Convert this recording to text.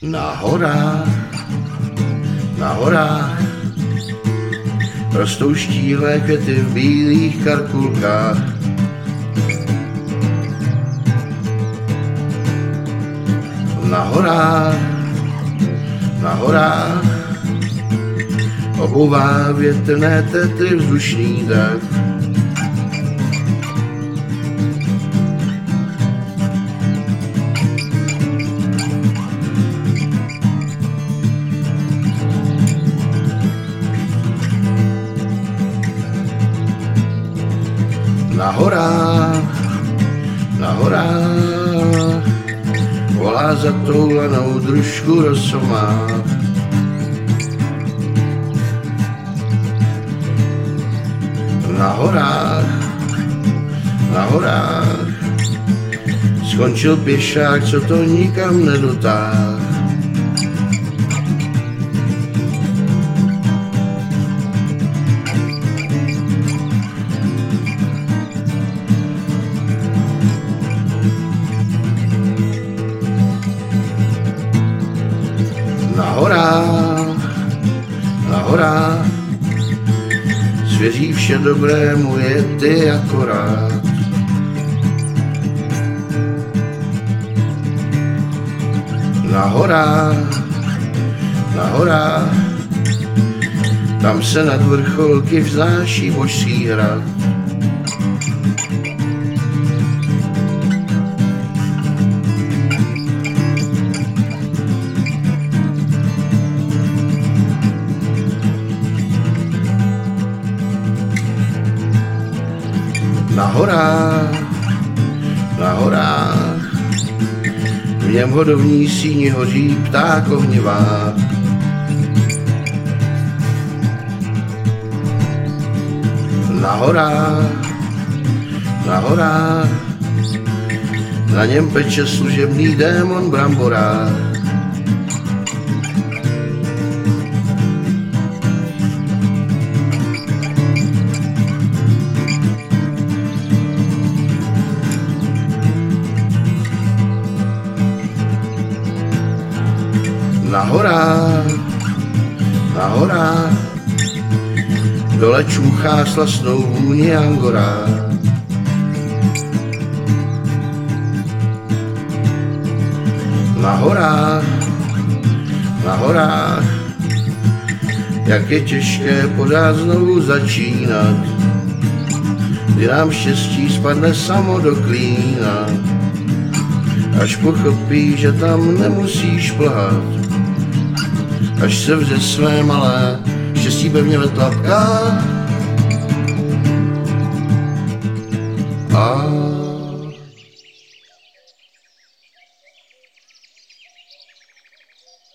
Na horách, na horách, rostou štíhlé květy v bílých karkulkách. Na horách, na horách, obouvá větrné tetry vzdušný dach. Na horách, na horách, volá zatoulenou družku rosomách. Na horách, na horách, skončil pěšák, co to nikam nedotáhl. Horách, svěří vše dobrému je ty akorát. Na horách, na horách, tam se nad vrcholky vznáší božský hrad. Na horách, na horách, v něm hodovní síni hoří pták ohnivá. Na horách, na horách, na něm peče služebný démon bramborák. Na horách, na horách, dole čůchá slasnou vůni angora. Na horách, na horách, jak je těžké podát znovu začínat, kdy nám štěstí spadne samo do klína, až pochopí, že tam nemusíš plhat, až se vře své malé štěstí pevně ve tlapkách.